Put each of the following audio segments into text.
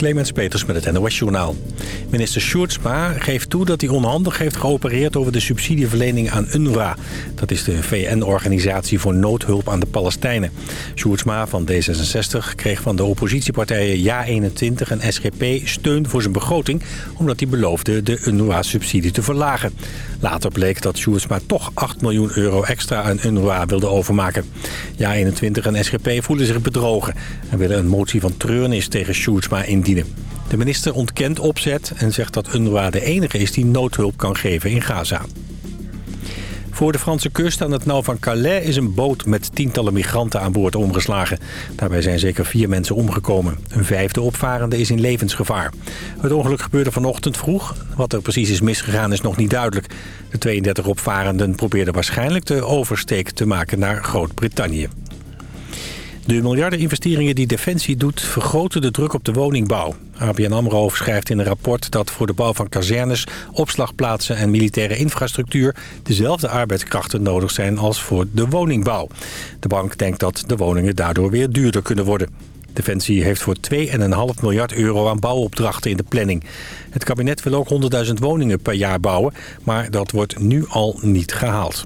Clemens Peters met het NOS Journaal. Minister Sjoerdsma geeft toe dat hij onhandig heeft geopereerd over de subsidieverlening aan UNRWA. Dat is de VN-organisatie voor noodhulp aan de Palestijnen. Sjoerdsma van D66 kreeg van de oppositiepartijen JA21 en SGP steun voor zijn begroting... omdat hij beloofde de UNRWA-subsidie te verlagen. Later bleek dat Sjoerdsma toch 8 miljoen euro extra aan UNRWA wilde overmaken. JA21 en SGP voelen zich bedrogen en willen een motie van treurnis tegen Sjoerdsma indienen. De minister ontkent opzet en zegt dat UNRWA de enige is die noodhulp kan geven in Gaza. Voor de Franse kust aan het nauw van Calais is een boot met tientallen migranten aan boord omgeslagen. Daarbij zijn zeker vier mensen omgekomen. Een vijfde opvarende is in levensgevaar. Het ongeluk gebeurde vanochtend vroeg. Wat er precies is misgegaan is nog niet duidelijk. De 32 opvarenden probeerden waarschijnlijk de oversteek te maken naar Groot-Brittannië. De miljardeninvesteringen die Defensie doet vergroten de druk op de woningbouw. ABN AMRO schrijft in een rapport dat voor de bouw van kazernes, opslagplaatsen en militaire infrastructuur dezelfde arbeidskrachten nodig zijn als voor de woningbouw. De bank denkt dat de woningen daardoor weer duurder kunnen worden. Defensie heeft voor 2,5 miljard euro aan bouwopdrachten in de planning. Het kabinet wil ook 100.000 woningen per jaar bouwen, maar dat wordt nu al niet gehaald.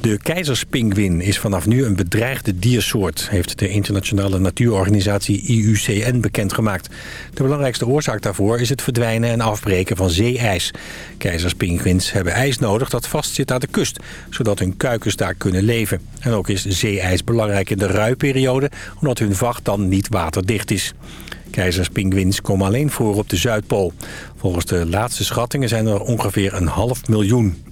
De keizerspinguïn is vanaf nu een bedreigde diersoort... heeft de internationale natuurorganisatie IUCN bekendgemaakt. De belangrijkste oorzaak daarvoor is het verdwijnen en afbreken van zeeijs. Keizerspinguïns hebben ijs nodig dat vastzit aan de kust... zodat hun kuikens daar kunnen leven. En ook is zeeijs belangrijk in de ruiperiode... omdat hun vacht dan niet waterdicht is. Keizerspinguïns komen alleen voor op de Zuidpool. Volgens de laatste schattingen zijn er ongeveer een half miljoen.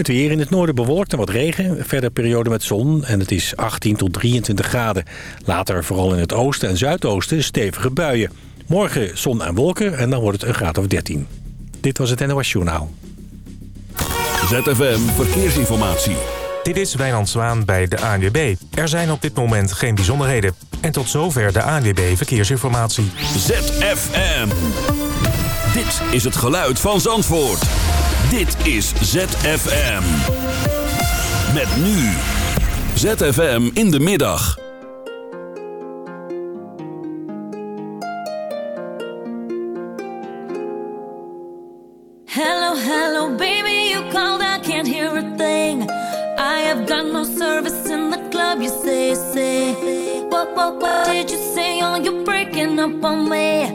Het weer in het noorden bewolkt en wat regen. Verder periode met zon en het is 18 tot 23 graden. Later vooral in het oosten en zuidoosten stevige buien. Morgen zon en wolken en dan wordt het een graad of 13. Dit was het NOS Journaal. ZFM Verkeersinformatie. Dit is Wijnand Zwaan bij de ANWB. Er zijn op dit moment geen bijzonderheden. En tot zover de ANWB Verkeersinformatie. ZFM. Dit is het geluid van Zandvoort. Dit is ZFM. Met nu. ZFM in de middag. Hello, hello, baby, you called, I can't hear a thing. I have got no service in the club, you say, say. What, what, what did you say? Oh, you're breaking up on me.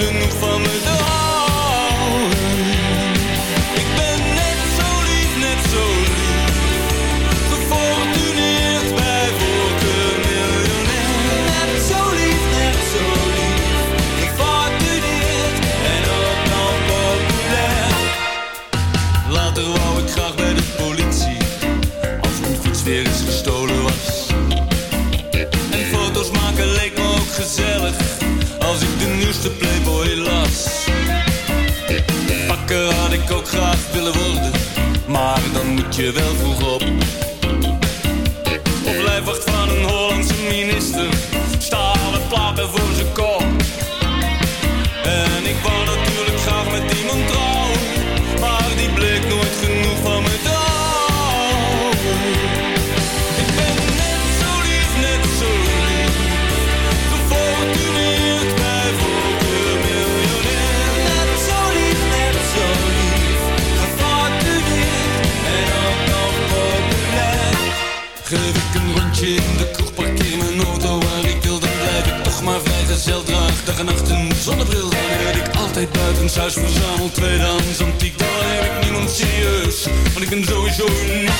genoeg van me. je wel thuis verzameld tweedehands antiek, Daar heb ik niemand serieus. Want ik ben sowieso niet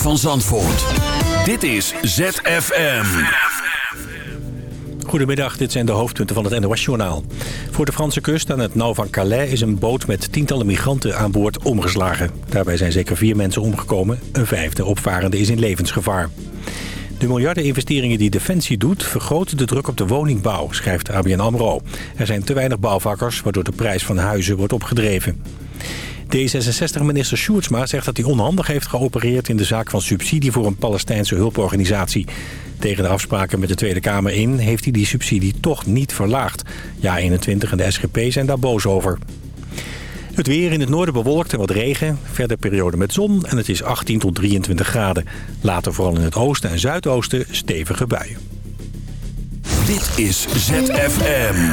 van Zandvoort. Dit is ZFM. Goedemiddag, dit zijn de hoofdpunten van het NOS-journaal. Voor de Franse kust aan het nauw van Calais is een boot met tientallen migranten aan boord omgeslagen. Daarbij zijn zeker vier mensen omgekomen. Een vijfde opvarende is in levensgevaar. De miljardeninvesteringen die Defensie doet vergroten de druk op de woningbouw, schrijft ABN AMRO. Er zijn te weinig bouwvakkers, waardoor de prijs van huizen wordt opgedreven. D66-minister Sjoerdsma zegt dat hij onhandig heeft geopereerd... in de zaak van subsidie voor een Palestijnse hulporganisatie. Tegen de afspraken met de Tweede Kamer in... heeft hij die subsidie toch niet verlaagd. Ja, 21 en de SGP zijn daar boos over. Het weer in het noorden bewolkt en wat regen. Verder periode met zon en het is 18 tot 23 graden. Later vooral in het oosten en zuidoosten stevige buien. Dit is ZFM.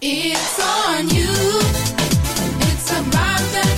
It's on you. It's about that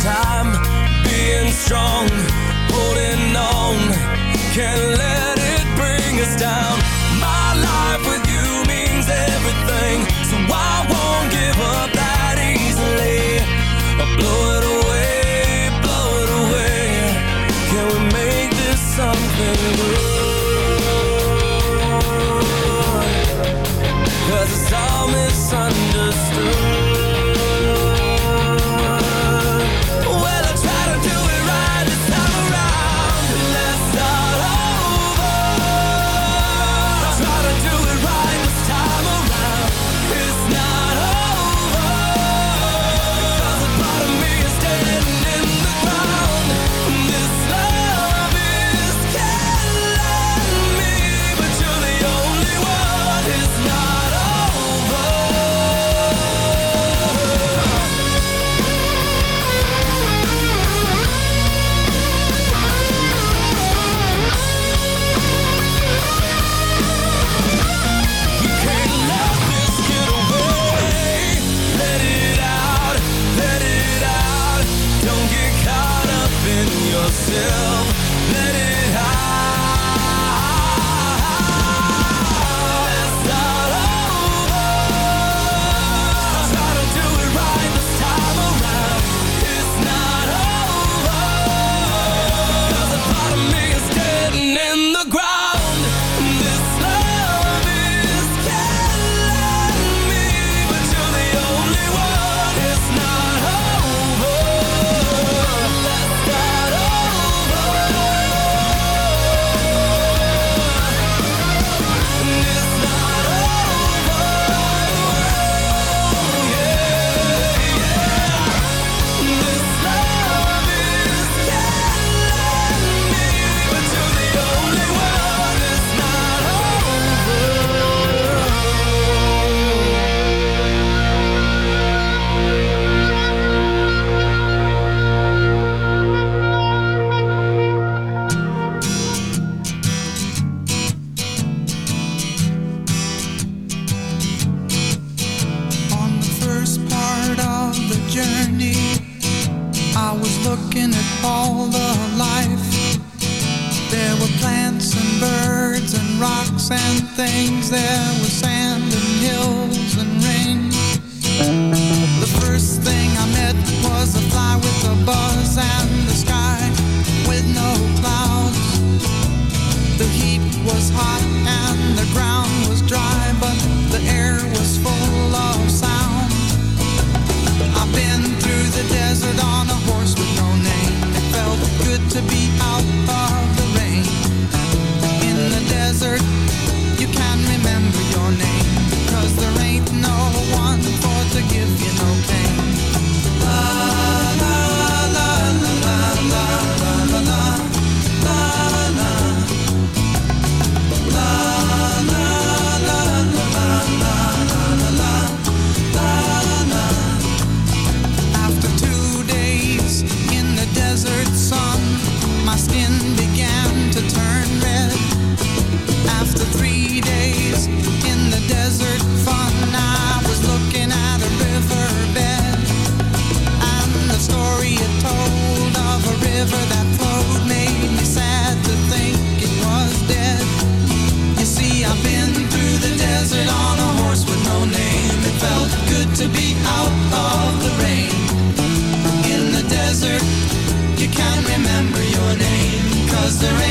time being strong, holding on. Can't let it bring us down. My life with you means everything, so I won't give up that easily. I'll blow it away, blow it away. Can we make this something good? Cause it's all misunderstood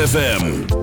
ZFM.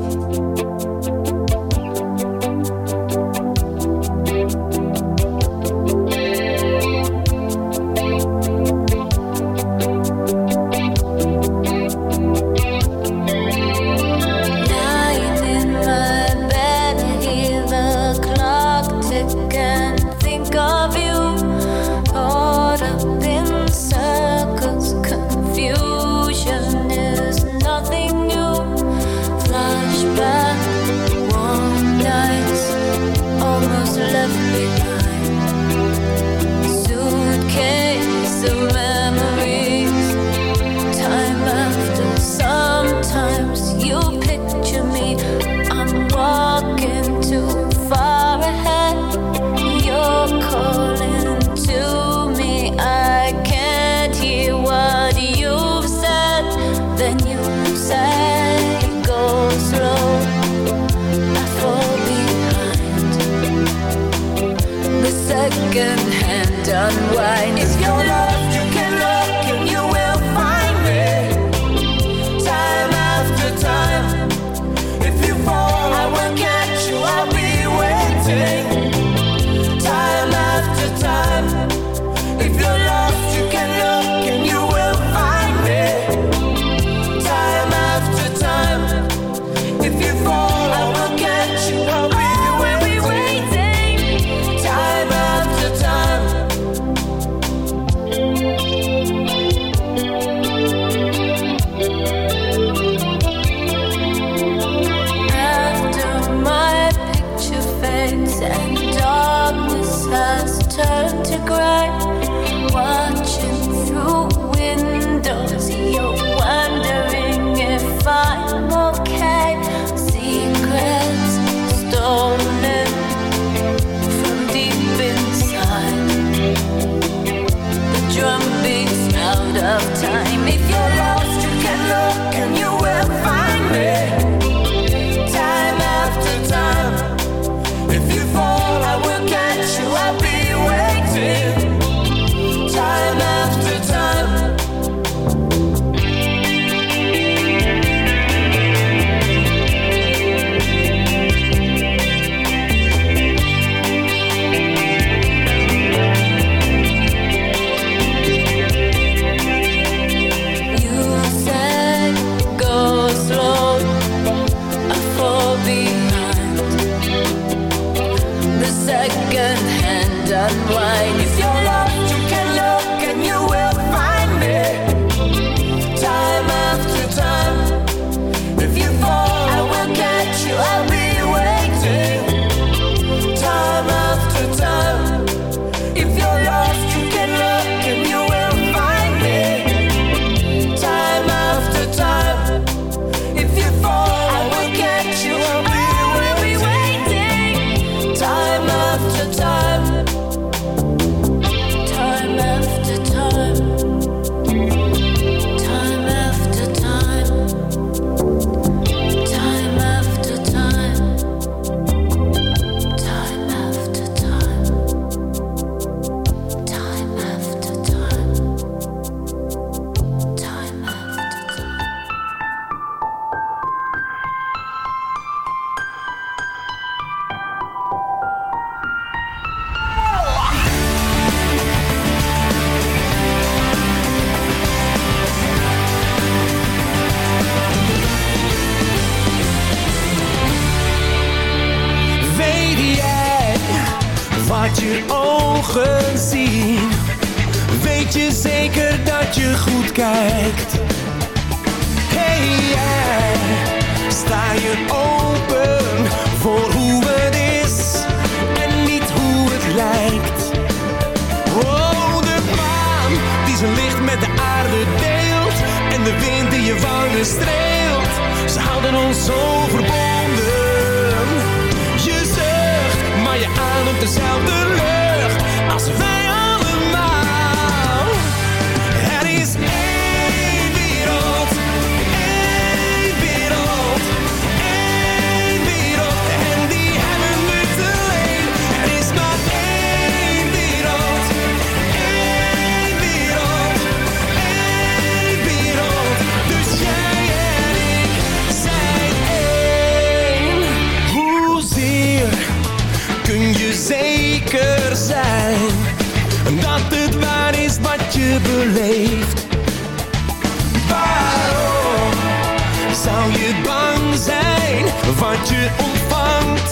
Je ontvangt,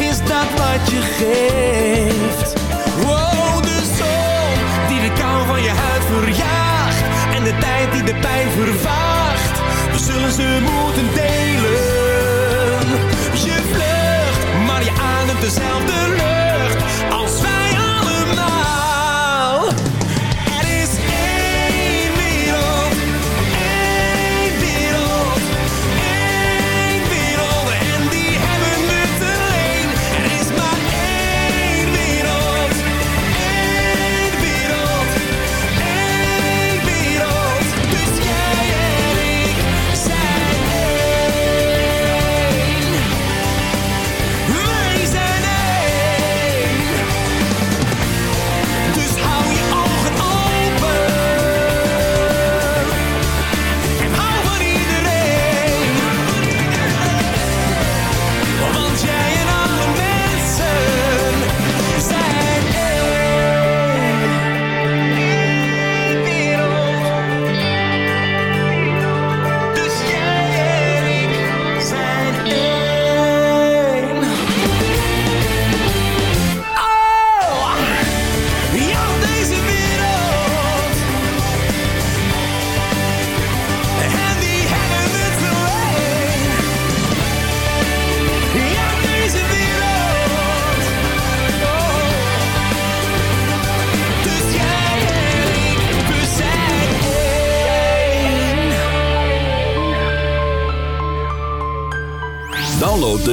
is dat wat je geeft. Wow, de zon die de kou van je huid verjaagt en de tijd die de pijn vervaagt. We zullen ze moeten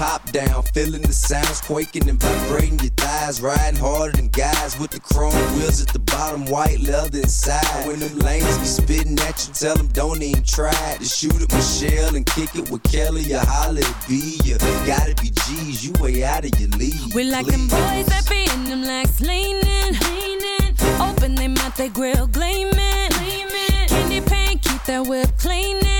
Top down, feeling the sounds quaking and vibrating your thighs. Riding harder than guys with the chrome wheels at the bottom, white leather inside. When them lanes be spitting at you, tell them don't even try to shoot at Michelle and kick it with Kelly or holla at B. You gotta be G's, you way out of your league. We like them boys that be in them legs leaning, leaning. Open them mouth, they grill gleaming, gleaming. Candy paint, keep that whip cleaning.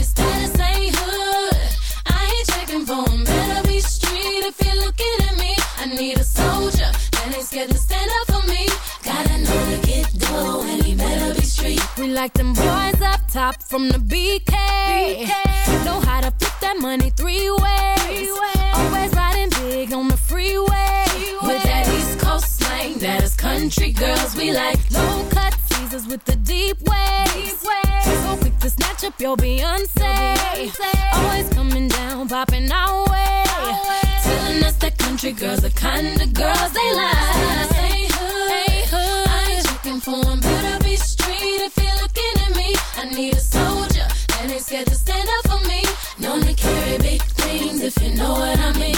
need a soldier that ain't scared to stand up for me. Gotta know to get dough and he better be street. We like them boys up top from the BK. Know how to flip that money three ways. Always riding big on the freeway. With that East Coast slang, that is country girls we like. Low cut Caesars with the deep waves. So quick to snatch up your Beyonce. Always coming down, popping country girls the kind of girls they like. Hey hood, I ain't checking for 'em. Better be street if you're looking at me. I need a soldier that ain't scared to stand up for me. Known to carry big things if you know what I mean.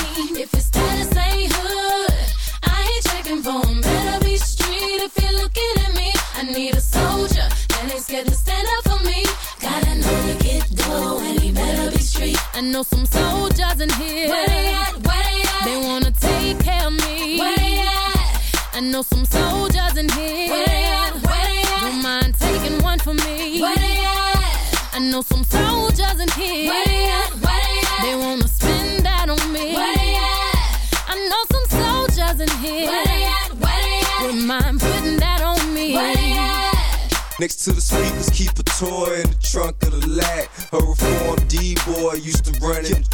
Next to the speakers, keep a toy in the trunk of the lag. A reformed D-boy used to run the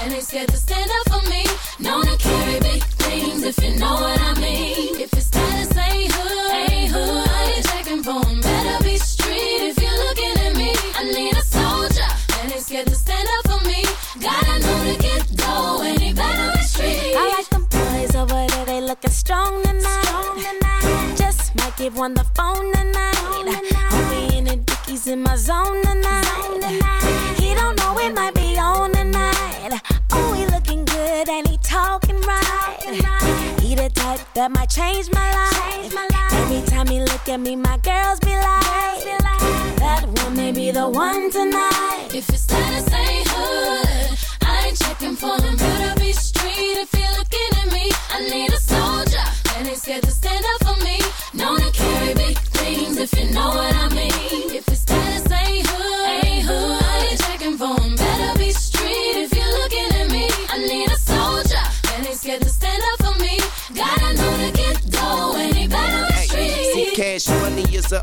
that ain't scared to stand up for me. Known to carry big things if you know what I mean. If your status ain't hood, ain't hood, I ain't checking for them. Better be street if you're looking at me. I need a soldier that ain't scared to stand up for me. Gotta know to get dough and he better be street. I like them boys over there, they looking strong tonight. Just might give one the phone tonight. Homie in the dickies in my zone tonight. He don't know it might be on tonight. Oh, he looking good and he talking right. He the type that might change my life. Every time he look at me, my girls be like, that one may be the one tonight. If your status ain't hood,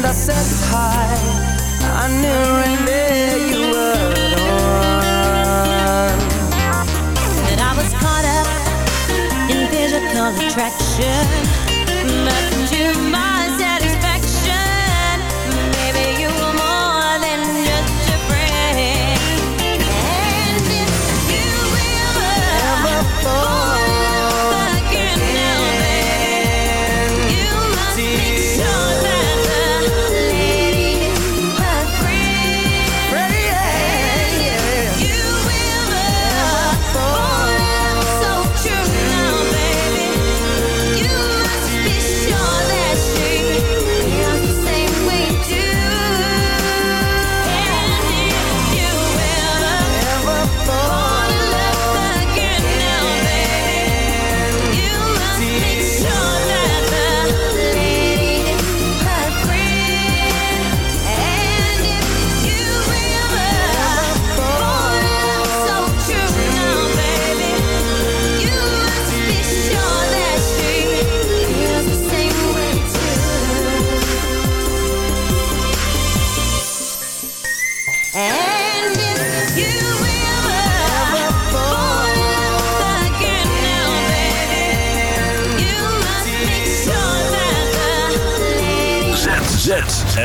and I said hi. I knew right there you were the one. And I was caught up in physical attraction,